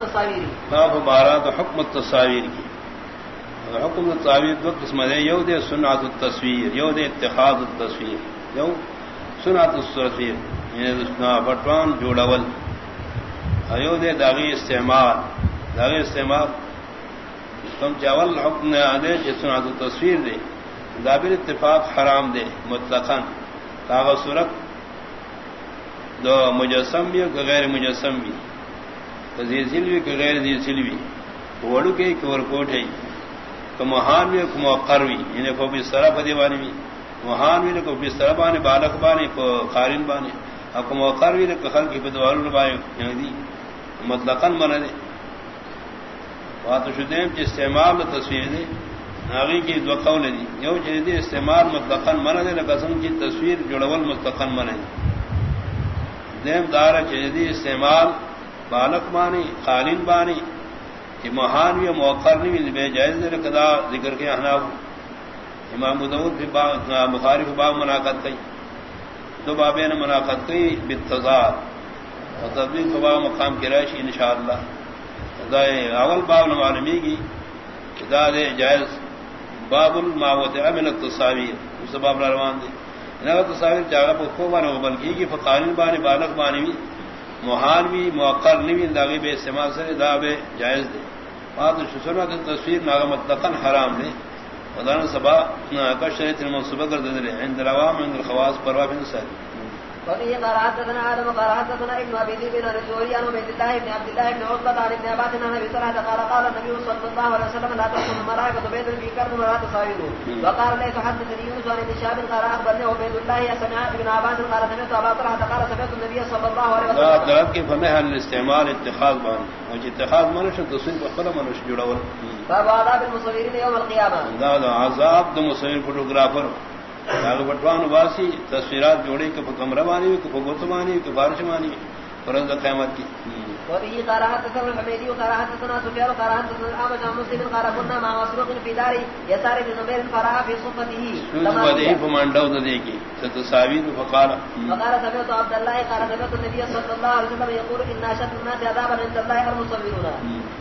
باب بارہ تو حکم التصاویر کی. حکم التصاویر دو قسم ہے یو دے سنات التصویر، یو دے اتخاذ التصویر، یو سنات التصویر یعنی بٹوان جوڑول. یو دے داغی استعمال داغی استعمال. تم چاول حکم نے دے جو سنات التصویر دے. دابر اتفاق حرام دے، مطلقا. کاغذ صورت دو مجسم بھی غیر مجسم بھی. سلوی کہ غیر زی سلوی. وڑو کے کور کوٹ ہے کہ مہان بھی کو موقر بھی انہیں یعنی کو بھی سرف دیوانی بھی مہان بھی کو بھی سرف بانے بالک بانے کو قارن بانے اب کو موقر بھی کہ خلق کی بدوار لبائے یعنی دی مطلقاً من دے. بات شدیم کی استعمال تصویر دے. ناغی کی دو قول دی. یو چیز دی استعمال مطلقاً من دے قسم کی تصویر جڑول مطلقاً من دے. دیم دار چیز دی استعمال بالک بانی قالین بانی کہ مہان بھی موقر نہیں بے جائز دے رکھدا ذکر کے احناف امام داؤد بھی بخاری کو باب مناقت کی دو بابے نے مناقت کی بالتضاد۔ اور تدبیر کو مقام کی رائش، انشاءاللہ۔ دائے اول باب معلومی کی دا دے جائز۔ باب الماوت من التصاویر۔ اس باب روان دے۔ انہا تصاویر جاگا پر خوب آنے بلکی کی فقالین بانی بالک بانی بھی محال بھی، موقر نہیں داغی بے استعمال سے داغے جائز دے۔ بات شسنا کی تصویر ناغ مطلقاً حرام دے۔ ودان سبا کشن تن منصوبہ کر دے رہے عند العوام، عند الخواص پروا بن ساری وفيه قال حدثنا ادم قال حدثنا ابن الزهري عن الله بن عبد الله بن عتبة عن ابن عباس عن ابي طلحة قال قال النبي صلى الله عليه وسلم لا بيت في ولا وقال ليس حدثني عن ابن شهاب قال اخبرني عبيد الله سمع ابن عباس قال سمعت ابا طلحة قال سمعت النبي صلى الله عليه وسلم. کے فمح الاستعمال اتخاذ بان وجه اتخاذ منش تصویر بخبر منش جڑا باب عذاب المصورين يوم القيامة عذاب دو مصور فوٹوگرافر. بٹوان واسی تصویرات جوڑے کہ کمرہ مانی کہ گوت مانی کہ بارش مانی فرض قیامت کی۔ وبه قال حدثنا الحميدي قال حدثنا سفيان قال حدثنا الأعمش عن مسلم قال كنا مع مسروق في دار يسار بن زبير فرأى في صفته. وده فمان دو ذيكي ستساويد فقال۔ فقال سمعت عبد الله قال سمعت النبي صلى الله عليه وسلم يقول إن أشد الناس عذابا عند الله المصورون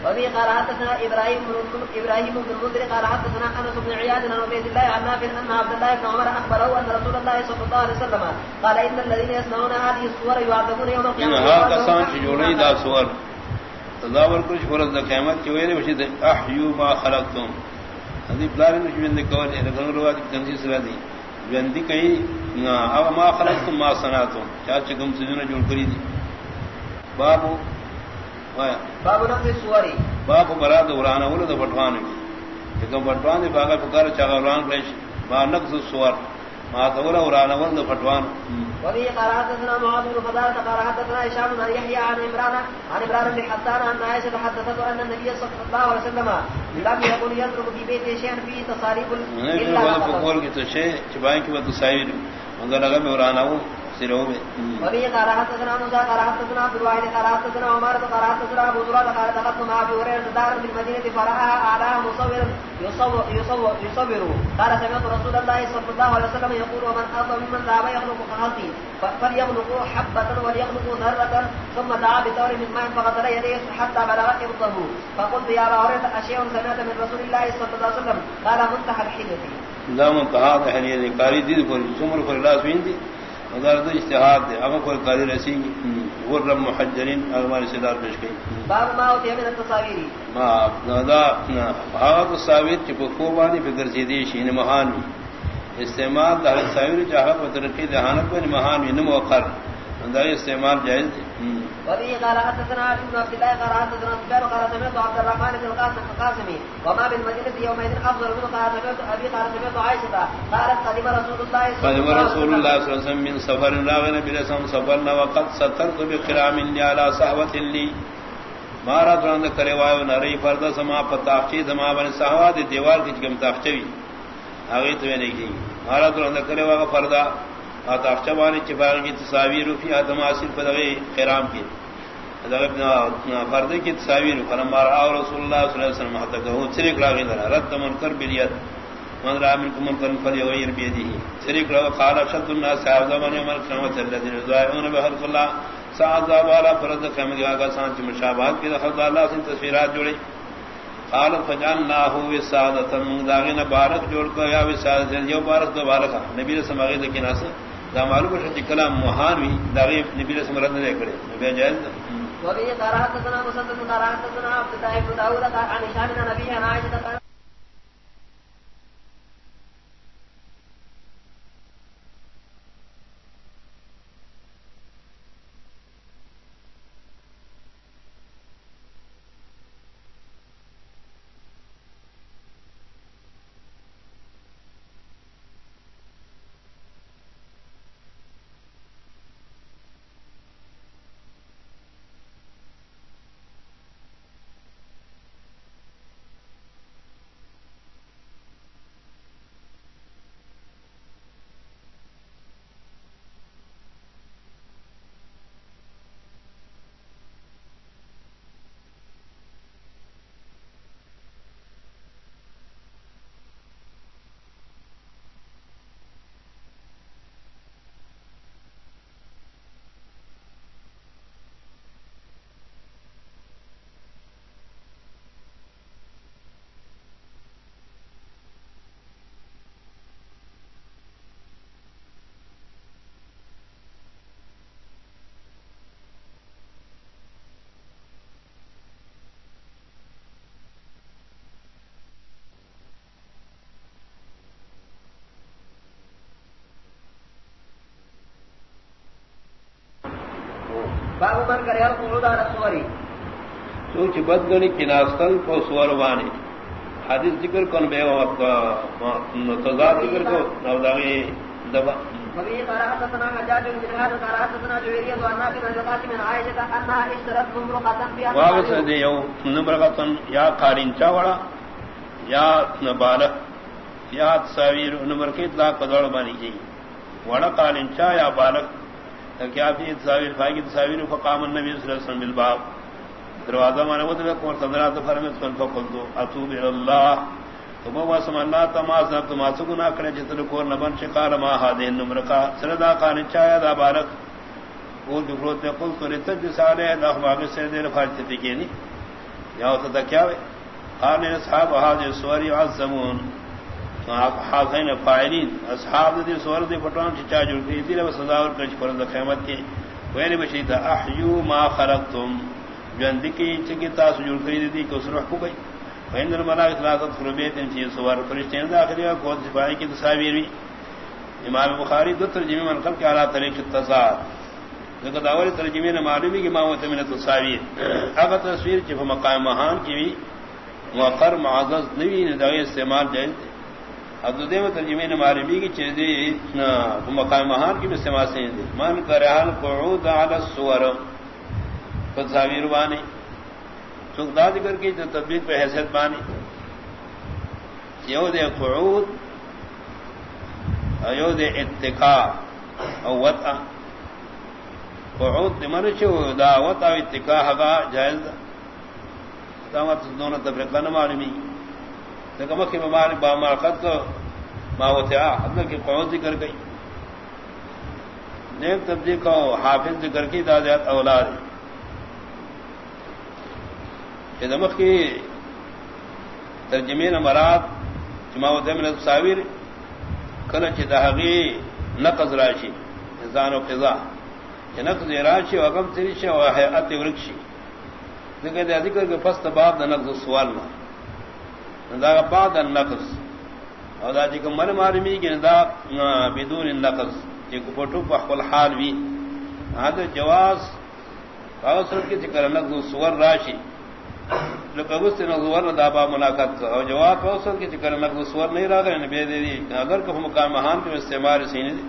وبه قال حدثنا إبراهيم بن إبراهيم بن المنذر قال حدثنا أنس بن عياد عن عبيد الله عن نافع أن عبد الله بن عمر أخبره أن رسول الله صلى الله عليه وسلم قال إن الذين يصنعون هذه الصور يعذبون يوم القيامة. هذا كسان شجوري دا صور تداور کچھ فرض قیامت کی ویلے وشد احیو ما خلقتم. ہدی بلارن جوند کول ہے لگن روات تنسی سرا دی. جوندی کئی او ما خلقتم ما صنعتم. چا چکم سجن جوڑ کری دی باب وایا. باب نفس سواری باب براد ورانہ ولد پٹوان کی کہ پٹوان دی باغ پکار چا وران کلیش با نقص سوار ما تورا ورانہ ولد پٹوان وبه قال حدثنا معاذ بن فضالة قال حدثنا هشام بن يحيى عن عمران عن عمران بن حسان عن عائشة حدثته أن النبي صلى الله عليه وسلم لم يكن يترك في بيته شيئا فيه تصاريف إلا فقول کی تو شے چبائیں کی وہ تصاویر مگر لگا میں ورانا ہوں سرو میں۔ وبه قال حدثنا موسى قال حدثنا عبد الواحد قال حدثنا عمر قال حدثنا ابو زرع قال دخلت مع ابي هريره دار في المدينه فرآها اعلاها مصور يصور يصور يصور. قال سمعت رسول الله صلى الله عليه وسلم يقول ومن اظلم ممن ذهب يخلق كخلقي فليخلقوا حبة وليخلقوا ذرة ثم دعا بثور من ماء فغسل يديه حتى بلغ ابطه فقلت يا ابا هريره اشياء سمعت من رسول الله صلى الله عليه وسلم؟ قال منتهى الحيله لا منتهى الحيله قال دي پر عمر پر لاس وین دی تو اجتہاد دے کوئی قاری رسی غر محجرین سدار پیش گئی۔ باب ما ہوتی من ما دا بھاو تصاویر چپ کو بانی فکر سیدی شین مہان استعمال دا تصاویر چاہت و ترقی دہانت میں مہان نم وقر دا استعمال جائز دے وبه قال حدثنا علي بن عبد الله قال حدثنا سفيان قال سمعت عبد الرحمن بن القاسم القاسمي وما بالمدينة يومئذ أفضل من قال سمعت أبي قال سمعت عائشة قالت قدم رسول الله قدم رسول الله صلى الله عليه وسلم من سفر راغنا بلسم سفرنا وقد سترت بقرام لي على صحوة لي. مارا ترند کرے وایو نری فرد سما پتاخچی سما بن صحوا دی دیوار کی کم تاخچوی آگے تو نہیں کی مارا ترند کرے وا فردا. تاخچوانی چباغ کی تصاویر فی ادم حاصل پدغی خرام کی. فرد کی تصاویر فلما رأى رسول الله صلی اللہ علیہ وسلم حتی کہ سرک لاغی لرا، رد منکر بلیت. من رأى منکم منکر فلیغیر بیدی سرک لگا قال شد الناس صحاب زمان یوم القیامت الذین رضائعون بحلق اللہ. سازا والا فرد خیمگی آگا سانچ مشابہت کی دخل اللہ سے تصویرات جوڑی. خالد فجان نہ ہو وسادت داغی نہ بارک جوڑ کر یا وسادت، یو بارک دو بارک نبی رسم آگے لیکن اس دا معلوم ہے کہ کلام مہان بھی داغی نبی رسم رد نہیں کرے نبی جائز وبه قرات سنا مسدد قرات سنا عبد الله بن داود عن هشام بن نبي عائشة باب من کرے سوچ بدگنی کناستل کو سور وانی. حدیث ذکر کن بے وقت تضاد ذکر کو نوداغی دبا وفي قراءة سنة حجاج بن هذا قراءة سنة جويرية وأنها في نجقات من عائشة أنها اشترت ممرقة فيها واغس دے یو نمرقتن یا وڑا یا تصاویر نمبر کے اطلاق پدوڑ بانی جی. وڑا قارنچا یا بالک کیا بھی تصاویر بھائی تصاویر فقام النبی صلی اللہ علیہ وسلم بالباب۔ دروازہ مانے وہ تو کو صدرات فرمت کن فقل تو اتوب الى اللہ تو وہ واسم اللہ تماس نہ تماس گنا کرے جتن کو نبن شقال ما ہادین نمر کا سردا خان چایا دا بارک۔ وہ دکھرو تے قل تو رتج سالے دا باغ سے دیر فارت تے نہیں یا تو کیا ہے قال اصحاب هذه الصور يعظمون حاضرین فائلین اصحاب دی سور دی پٹوان چا جڑ کی دی لو سزا اور کچھ پر قیامت کی۔ ویری بشیتا احیو ما خلقتم۔ جند کی چکی تاس جڑ کی دی کو سرح کو گئی فین الملائکۃ لا تدخل بیت چی سوار فرشتے داخل یا کو صفائی کی تصاویر بھی۔ امام بخاری دو ترجمے من قبل اعلی طریق التصار ذکر داوری ترجمے نے معلومی کہ ما ہوتے من تصاویر۔ اگر تصویر چ مقام مہان کی بھی وقر معزز نوی نے دغه استعمال جائز اب دے ترجمے نے معلومی کی چیز مقام مہان کی من قعود علی الصور. بانی سکتا ذکر کی تطبیق پہ حیثیت بانی یو دے قعود یو دے اتقا او قعود چھو، دا اتقا حقا جائز دا۔ دونوں تفریقہ نہ معلومی۔ مکھ مبارک با مارکت کو ماوتیا حضرت کی قوت ذکر گئی نیک تبدیل کو حافظ ذکر کی دادیات اولاد دمک کی ترجمین مراد جماوت من تصاویر کلچ دہغی نقض راشی زان و قضا. نقض راشی و غم تریشی و حیات ورکشی ذکر ذکر کے پست باب دا نقض سوال نہ دا بعد النقص. او دا جی من معلومی کہ دا بدون النقص. جی کو پٹو بخل حال بھی ہاں جواز اوسر کی ذکر نقص سور راشی. لقبست نظور دابا ملاقات. اور جواب اوسر کی ذکر نقص سور نہیں رہا گئے بے دے دی اگر کہ مقام مہان کے استعمال سینے دی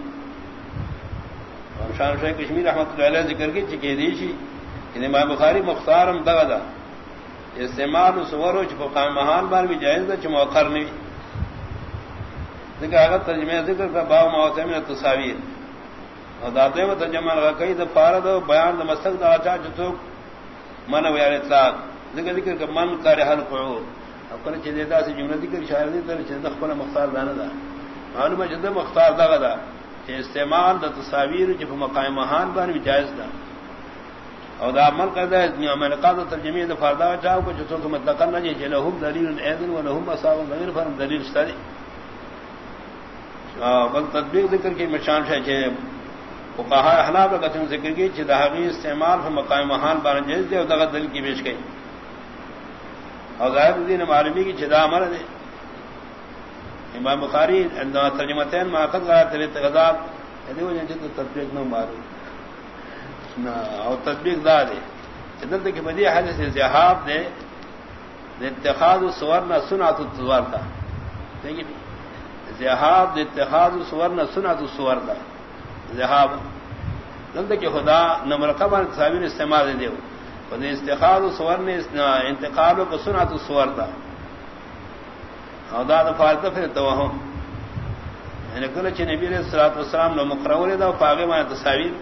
شان شیخ کشمیر احمد اللہ علیہ ذکر کی چکے دیشی کہ یعنی امام بخاری مختارم دغا دا استعمال سور مقام مہان بار بھی جائز دا چموخر نہیں ذکر اگر ترجمہ ذکر کا باو موسم میں تصاویر. اور داتے میں ترجمہ لگا کئی دا فارد بیان دا مستق دا آچا جو من ویار اطلاق. ذکر ذکر کا من کار حل قعود اب کل چیزے دا سے جملہ ذکر شاعر دی تر چیزے دخبر مختار دانا دا معلوم ہے جدہ مختار دا دا استعمال دا تصاویر جب مقام مہان بار بھی جائز دا. او دا عمل کردا ہے میں نے قاضی ترجمہ دے فردا چاہو کو جو تو مطلق نہ جے لہم دلیل اذن و لہم اصاب غیر فرم دلیل استری بل تطبیق ذکر کی مشان ہے کہ فقہا احناف کا ذکر کی کہ دہوی استعمال ہم مقام مہان بار جیز دے دا دل کی پیش گئی اور غائب الدین معلومی کی جدا امر دے امام بخاری ان ترجمتین ماقد غیر تلے تغذاب یعنی وہ جنجد تطبیق نہ معلوم. اور تطبیق دا دے۔ جدل کہ بدی حدیث سے زہاب دے اتخاذ سور نہ سنا تو سوار تھا لیکن زہاب اتخاذ سور نہ سنا تو سور تھا زہاب دلد کہ خدا نمر قبر استعمال دے دیو۔ خود استخاذ سور نے انتقال کو سنا تو سور تھا خدا دفارت پھر توہم۔ یعنی کل چھ نبی علیہ الصلوۃ والسلام نو مقرر دا پاگے ما تصاویر۔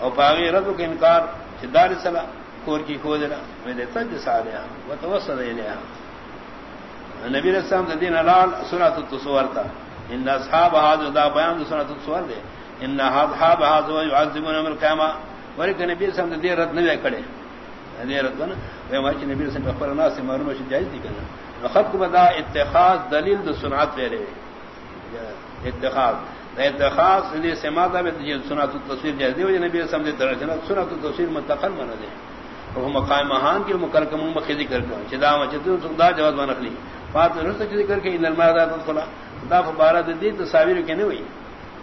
اور پاگی رد کے انکار چدار سلا کور کی کھو دینا میں نے تج سا دیا وہ تو لیا نبی رسام دین حلال سنت التصور تھا ان اصحاب حاضر دا بیان سنت التصور دے ان اصحاب حاضر يعذبون امر قیامہ ولی کہ نبی رسام دین رد نہ کڑے دے رد نہ وہ ما نبی رسام پر ناس معلوم ہے جائز دی کنا خط کو بدا اتخاذ دلیل د سنت لے رہے اتخاذ. اتخاص نے سماعت میں سنا تو تصویر جائے دی نبی سمجھ طرح جنا سنا تو تصویر متقل من دے وہ مقام مہان کے مکرکم مخ ذکر کر چدا مچتو سدا جواز بن نخلی بات رس ذکر کے ان المراد فلا دا فبارہ دی تصاویر کے نہیں ہوئی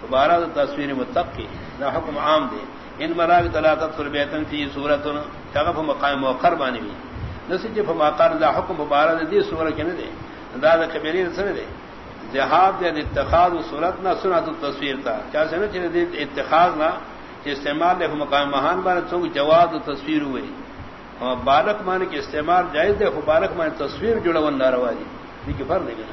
فبارہ تصویر متقی دا حکم عام دے ان مراغ طلاقت فر بیتن فی صورت شغف مقام مؤخر بانی بھی نسج فماقار دا حکم فبارہ دی صورت کے نہیں دے دا دا کبیری رسل دے جہاد دے اتخاذ و صورت نہ سنا تو تصویر تھا کیا سے نا چلے اتخاذ نہ استعمال دے مقام مہان بار چونک جواد و تصویر ہوئی اور بالک مان کے استعمال جائز دے بالک مان تصویر جڑا ون ناروا جی دیکھ فر دے گا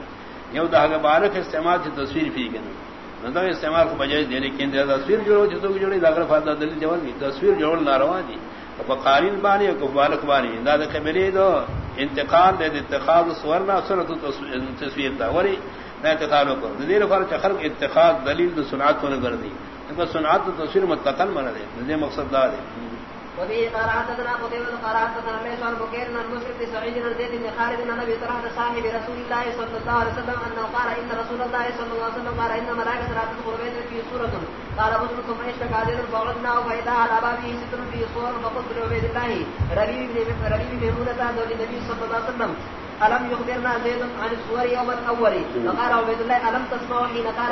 یہ دا بالک استعمال سے تصویر پھی گنا نہ استعمال کو بجائے دے لیکن تصویر جوڑو جتوں کی جوڑی داخل فاضہ دلیل جواب دی تصویر جوڑ ناروا جی قارین بانی اور بالک بانی۔ دا کہ میرے دو۔ انتقال دے اتخاذ سورنا سنت تصویر تھا وری اعتقاد کو دلیل فرق خلق اتخاذ دلیل سنات ہونے کر دی کیونکہ سنات تصویر متقل من دے یہ مقصد دار ہے وفي قراتنا قتيبة قراتنا ليس عن بكير من مسلم سعيد بن زيد بن خالد بن ابي طلحه صاحب رسول الله صلى الله عليه وسلم انه قال ان رسول الله صلى الله عليه وسلم قال ان ملائكه لا تدخل بيتا في سوره قال مسلم ثم اشتكى ذلك فوجدنا فاذا على بابه ستر في صور فقلت لعبيد الله ربيب بن ربيب بن ميمونه زوج النبي صلى الله عليه وسلم الم يخبرنا زيد عن الصور يوم الاول فقال عبيد الله الم تسمعوا حين قال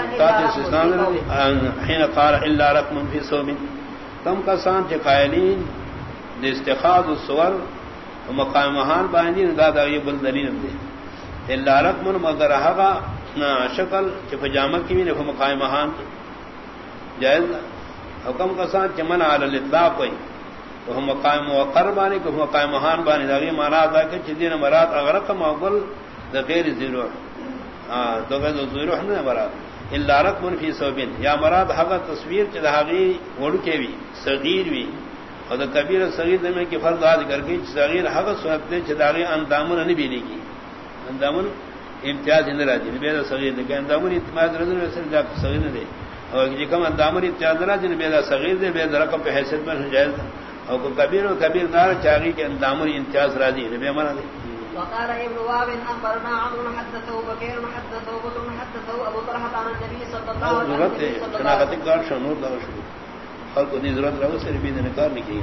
حين قال الا رقم في صوم؟ تم کا سان کے قائلین استخاذ الصور مقام مہان باندھی دادا یہ بل دلیل دے۔ الا رقم مگر ہگا شکل کہ پجامہ کی بھی مقام مہان جائز حکم کا سان چمن علی الاطلاق کوئی تو ہم مقام موقر بانی کو مقام مہان بانی۔ داغی مانا دا کہ چدین مراد اغرق مقبل دا غیر زیروح تو غیر زیروح نے مراد۔ الا رقم فی صوبین. یا مراد حق تصویر چ داغی وڑ کے بھی صغیر بھی اور دا کبیر صغیر میں کہ فرض آد کر کے صغیر حق سنت نے چ داغی اندامن نہیں بھی کی اندامن امتیاز اندر راجی بے صغیر نے کہ اندامن امتیاز رضی ویسے جا صغیر نے اور جی کم اندامن امتیاز راجی نے بے صغیر دے بے رقم پہ حیثیت میں جائز اور کبیر و کبیر نار چاہیے کہ اندامن امتیاز راضی ہے بے مانا دے وقال ابن واب اخبرنا عمرو حدثه بكير حدثه بكر حدثه ابو طلحه عن النبي صلى الله عليه وسلم شناخت کار شنور دا شروع خلق دی ضرورت رہو سے بھی نے کار کی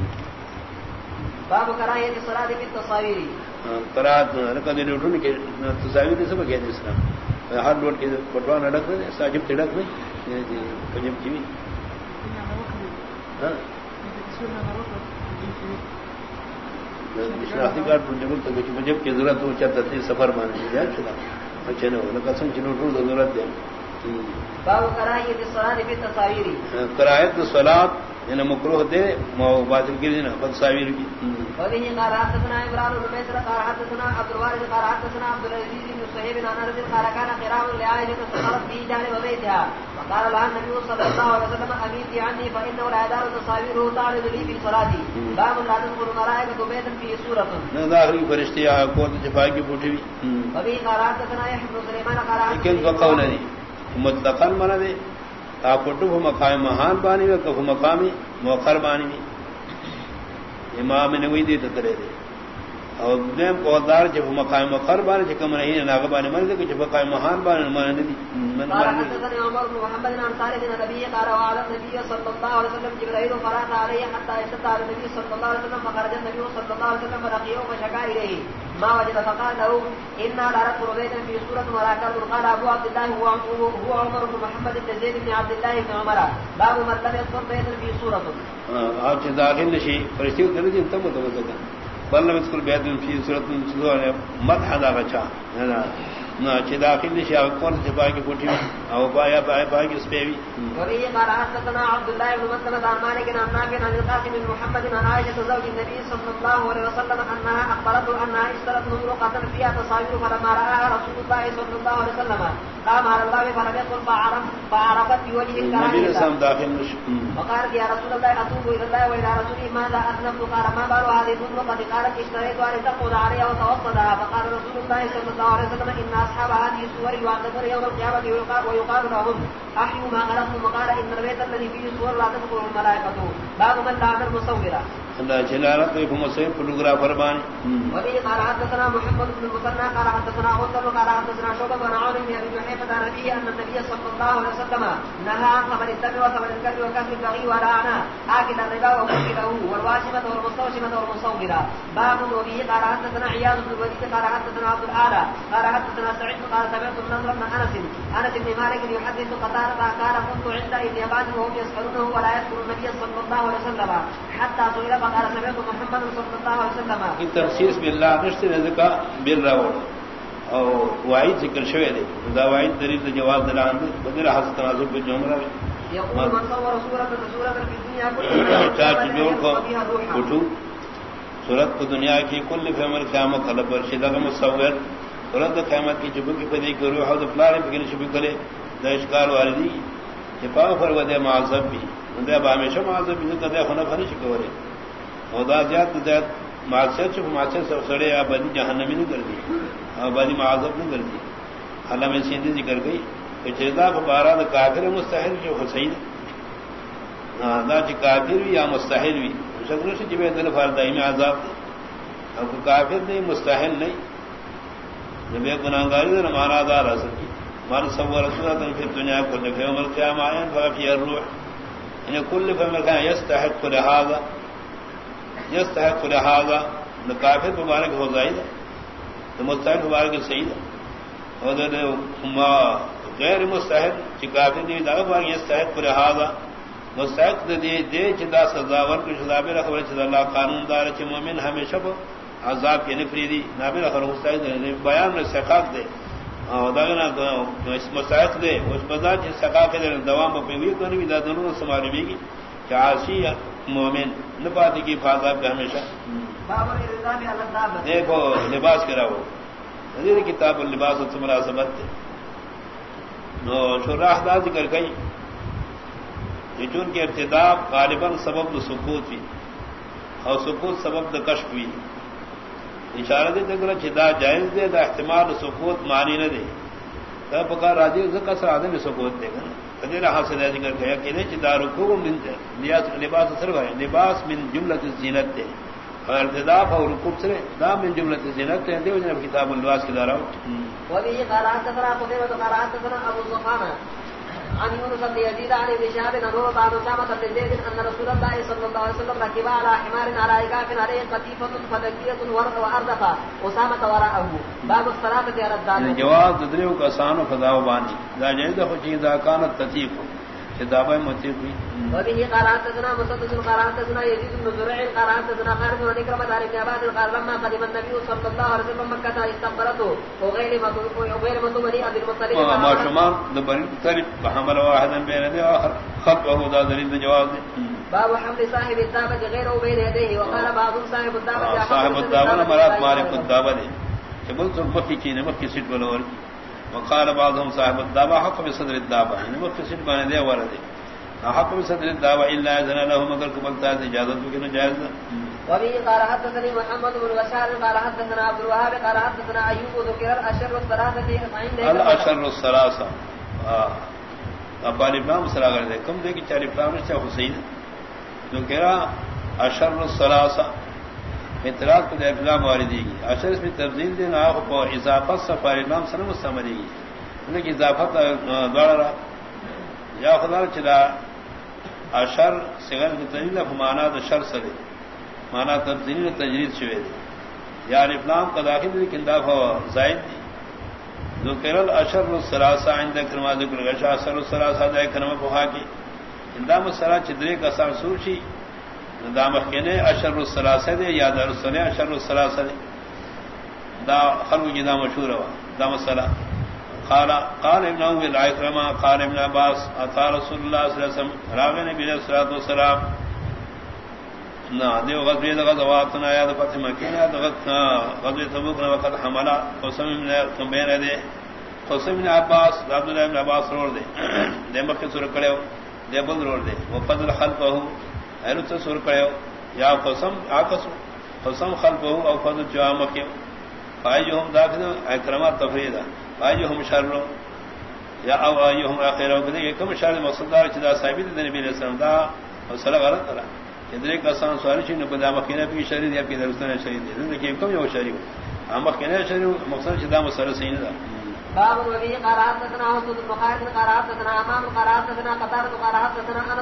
باب کراہیت الصلاه في التصاویر. قرات رکع دی لوٹن کے تصاویر بگے اس طرح. ہر لوٹ کے پٹوان اڑک نے ساجب تڑک نے جی پجم کی ہاں۔ شناختی کارڈ جب تک جب کی ضرورت ہو چاہتا تھی سفر مانے جائے چلا۔ اچھا نہیں قسم چنو ٹور ضرورت دے باب کرایت الصلاه في التصاویر۔ کرایت الصلاه ان مکروہ دے باطل کی دین تصاویر کی. وبه قال حدثنا عمران بن ميسر قال حدثنا عبد الوارث قال حدثنا عبد العزيز بن صهيب عن انس قال كان قراء لعائشه تصرف في جانب بيتها وقال لها النبي صلى الله عليه وسلم اميتي عني فانه لا يدار تصاويره تعرض لي في صلاتي باب لا تدخل الملائكه بيتا في سوره ظاهری فرشتے کو جفائی کی پوٹھی وبه قال حدثنا يحيى بن سليمان قال لیکن فقول نہیں مطلقاً منع دے تا مقام مہان بانی میں کف مقامی موخر بانی میں امام نے وہی دے ترے دے۔ اور دیم کو دار جب مقام مقر بان جے کم نہیں نہ غبان من دے جب مقام مہان بان من دی من حدثني عمر بن محمد عن صالح بن نبي قال وعلى النبي صلى الله عليه وسلم جبريل فرات عليه حتى على النبي صلى الله عليه وسلم فخرج النبي صلى الله عليه وسلم فلقيه فشكا اليه ما وجد فقال له انا لنذكر بيتا في سوره مراكب قال ابو عبد الله هو هو عمر بن محمد بن زيد بن عبد الله بن عمر. باب لم يذكر بيتا في سوره آپ داخل نشی فرشتے کو کرے تم متوجہ بل لم يذكر بیت فی صورت مدح هذا بچا نہ چ داخل نشی کون سے باقی پوٹھی او پایا پایا باقی اس پہ بھی قال حدثنا عبد الله بن مسلمة عن مالك عن نافع عن القاسم بن محمد عن عائشة زوج النبي صلى الله عليه وسلم أنها أخبرته أنها اشترت نمرقة فيها تصاوير فلما رآها رسول الله صلى الله عليه وسلم قام على الله فلم يدخل فعرف فعرفت في وجه الكراهية داخل نش وقالت يا رسول الله أتوب إلى الله وإلى رسوله؟ ماذا أذنبت قال ما بال هذه النمرقة قالت اشتريتها لتقود عليها وتوصدها فقال رسول الله صلى الله عليه وسلم إن أصحاب هذه الصور يعذبون يوم القيامة ويقال, لهم أحيوا ما خلقتم وقال إن البيت الذي فيه صور لا تدخله الملائكة باب من لعن المصورة جلالت کو مسئلہ فوٹوگرافر بان وبه قال حدثنا محمد بن المثنى قال حدثنا غندر قال حدثنا شعبة بن عون بن ابي جحيفة عن ابيه ان النبي صلى الله عليه وسلم نهى عن ثمن الدم وثمن الكلب وكسب البغي ولعن اكل الربا ومكله والواشمة والمستوشمة والمصورة باب وبه قال حدثنا عياض بن الوليد قال حدثنا عبد الاعلى قال حدثنا سعيد قال سمعت النضر بن انس انس بن مالك يحدث قتادة قال كنت عند ابن عباد وهم يسالونه ولا يذكر النبي صلى الله عليه وسلم. حتى سئل فقال سمعت محمد صلى الله عليه وسلم. او وعید ذکر شوئے دے دا وعید دا جواب دلان دے. بدر حضرت تناظر بن جمرہ يقول من صور سورة سورة في الدنيا چاچ جوڑ کو اٹھو. صورت کو دنیا کی کل فیمر قیامت طلب ورشدہ کا مصور صورت قیامت کی چبو کی پدی کی روح حضرت فلار بکن شبی کرے دا اشکار واردی چپا پر ودے معذب بھی. دے با ہمیشہ معذب بھی دے خونہ بھر شکورے او دا زیاد زیاد معصیت چھ معصیت سے سڑے یا بنی جہنمی نہیں کر دی۔ اور بنی معذب نہیں کر دی۔ اللہ علامہ سیندی ذکر گئی کہ جزا بارہ دا کافر مستحل جو حسین۔ ہاں، دا چ کافر بھی یا مستحل بھی شکر سے جب دل فار دائمی عذاب دے۔ اب کافر نہیں، مستحل نہیں۔ جب ایک گناہگاری نے مانا دار اثر کی۔ مان سور رسول اللہ پھر دنیا کو نفع عمر قیام آئین فافی الروح انہیں کل فمر کہا یستحق لہذا یستحق لہذا نہ کافر مبارک ہو زائد تو مستحق مبارک صحیح اور غیر مستحق چی کافر نہیں دا بار یستحق لہذا مستحق دے دے چدا سزا ور کو سزا بے خبر چدا اللہ قانون دار چ مومن ہمیشہ عذاب کے نفریدی نابل خبر مستحق دے بیان میں سقاق دے اس مستحق دے اس بازار چ سقاق دے دوام پہ بھی تو نہیں دا دونوں سماری بھی کہ عاصی مومن نپاتی کی فاضاب کا ہمیشہ دیکھو لباس کرا وہ حضیر کتاب اللباس و مناسبت تھے نو شراح دا ذکر گئی یہ چون کے ابتدا غالباً سبب سکوت ہوئی اور سکوت سبب کشف ہوئی اشارہ دے تک چدا جائز دے، دا احتمال سکوت مانی نہ دے۔ تب پکار راجی کا سر آدمی سکوت دے گا۔ ذکر کہ نہیں من لباس سر لباس من جملت زینت دے۔ اور ارتداف اور دا من جملت زینت دے کتاب اللباس کے دارا عن يونس بن يزيد عن ابن شهاب عن عروة عن أسامة بن زيد أن رسول الله صلى الله عليه وسلم ركب على حمار على عكاف عليه قطيفة فدكية وأردف أسامة وراءه. باب الصلاة على الدار یعنی جواب ددریو کا فداو باني لا جيد خشي إذا كانت کانت متیف ہوئی وبه قال حدثنا مسدد قال حدثنا يزيد بن زرع قال حدثنا خالد بن كرمة عن ابن عباس قال لما قدم النبي صلى الله عليه وسلم مكة استقبلته وغير وغير مطمئن عبد المطلب. ما شمار واحدا بين يديه آخر خطوه ذا دليل جواب باب حمل صاحب الدابة غيره بين يديه وقال بعضهم صاحب الدابة صاحب الدابة مراد مالك الدابة سيد بلوري وقال بعضهم صاحب الدابة حق بصدر الدابة يعني مخي سيد بان دي ورده حق بصدر الدابة إلا إذن له مگر قبلتا اجازت بكنا جائز وبه قال حدثني محمد بن بشار قال حدثنا عبد الوهاب قال حدثنا ايوب ذكر الاشر الثلاثه عند الاشر الثلاثه ابا نام سرا کر دے کم دے کہ چار پلان سے حسین ذکر اشر الثلاثه اعتراض کو ابلام والی دے گی اشر اس میں تبدیل دینا آپ کو اضافت سفار امام سنم سمجھے گی انہیں کی اضافت دوڑ رہا۔ یا خدا چلا اشر سگر تجریل مانا تو شر سرے مانا تبدیلی تجرید شوے دے۔ یعنی یا ابلام کا داخل لیکن دافع زائد دی جو کرل اشر السلاسا عند کرما ذکر گشا اشر السلاسا دے کرما بہا کی اندام السلا چدرے کا سار سوچی دام کہنے اشر السلاسا دے یا در السلے اشر السلاسا دے دا خلق جدا مشہور ہوا دا مسئلہ قال قال ابن ابي العكرمه قال ابن عباس اتى رسول الله صلى الله عليه وسلم راغ نبی علیہ الصلوۃ والسلام. نہ دیو غزوہ غزوات نہ یاد فتح مکہ نہ غزوہ تبوک نہ وقت حملہ قسم نے تمبین دے قسم نے عباس عبد الله بن عباس روڑ دے دے مکہ سر کڑے دے بل روڑ دے وہ فضل خلفه ایرو تو سر یا قسم آکس قسم خلفه او فضل جو مکہ فایہم داخل اکرمات تفریدا فایہم شر یا او ایہم اخر او کہ کم شر مقصد دار چدا ثابت نبی علیہ السلام دا مسئلہ غلط تھا ادرے کا سان سوال چھ نہ بدا مکینہ بھی شریر یا کہ درستانہ شریر دے لیکن کم یو شریر ہم مکینہ شریر مقصد چھ دا مسئلہ صحیح نہ باب المخارج قرات تنا امام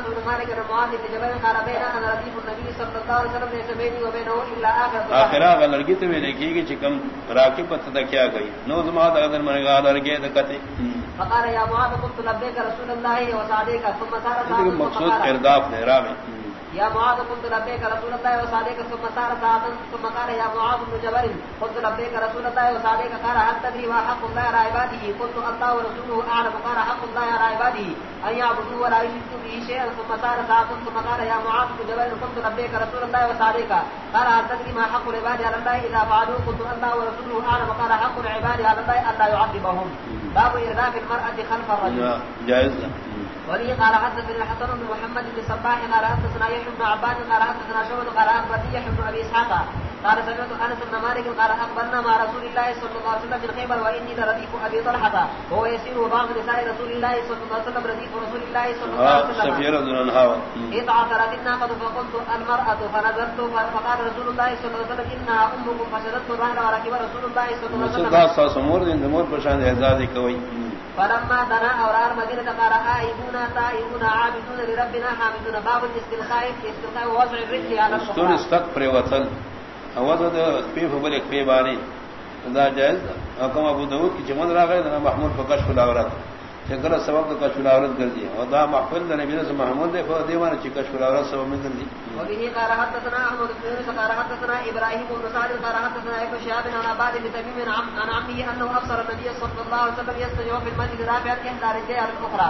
بن مالك بن معاذ بن جبل قال بين انا النبي صلى الله عليه وسلم ليس بيني وبينه الا اخر اخر اگر لڑکی تو میں دیکھی کہ چکم راکب پتہ تھا کیا گئی؟ نو زما اگر من گا لڑکے تو کتے۔ فقال يا معاذ قلت لبيك رسول الله وسعديك ثم سار سار مقصود ارداف ہے راوی۔ يا معاذ قلت لبيك رسول الله وسعديك ثم سار سار ثم قال يا معاذ بن جبل قلت لبيك رسول الله وسعديك قال هل تدري ما حق الله على عباده؟ قلت الله ورسوله اعلم قال حق الله على عباده ان يعبدوا ولا يشركوا به شيئا. ثم سار سار ثم قال يا معاذ بن جبل قلت لبيك رسول الله وسعديك قال هل تدري ما حق العباد على الله؟ اذا فعلوا قلت الله ورسوله اعلم قال حق العباد على الله الا يعذبهم. باب ارداف المراه خلف الرجل. جائز. ولي قال حدثنا الحسن بن محمد بن صباح قال حدثنا يحيى بن عباد قال حدثنا شعبة قال اخبرني يحيى بن ابي اسحاق قال سمعت انس بن مالك قال اخبرنا مع رسول الله صلى الله عليه وسلم من خيبر واني لرديف ابي طلحه وهو يسير وبعض نساء رسول الله صلى الله عليه وسلم رديف رسول الله صلى الله عليه وسلم. سفير ذو الانهار اتعثرت الناقه فقلت المراه فنزلت فقال رسول الله صلى الله عليه وسلم انها امكم فشددت الظهر وركب رسول الله صلى الله عليه وسلم. صدا سمور دین مور پرشان اعزاز کوئی فلما دنا اورار مدينه قال ايبون تائبون عابدون لربنا حامدون باب الاستلقاء استلقاء وضع الرجل على استون استق پر وصل اواز د پیف پی بانی دا جائز حکم ابو داؤد کی جمن را گئے نا محمود فکش فلاورت چکر سبب کا کش فلاورت کر دیا اور دا محفل نے نبی نے محمود دے فو دیوان چکش فلاورت سبب میں کر دی اور وبه قال حدثنا احمد بن يونس قال حدثنا ابراهيم بن سعد قال حدثنا ابن شهاب عن عباد بن تميم عن عمه انه ابصر النبي صلى الله عليه وسلم يستجوب في المسجد رافعا احدى رجليه على الاخرى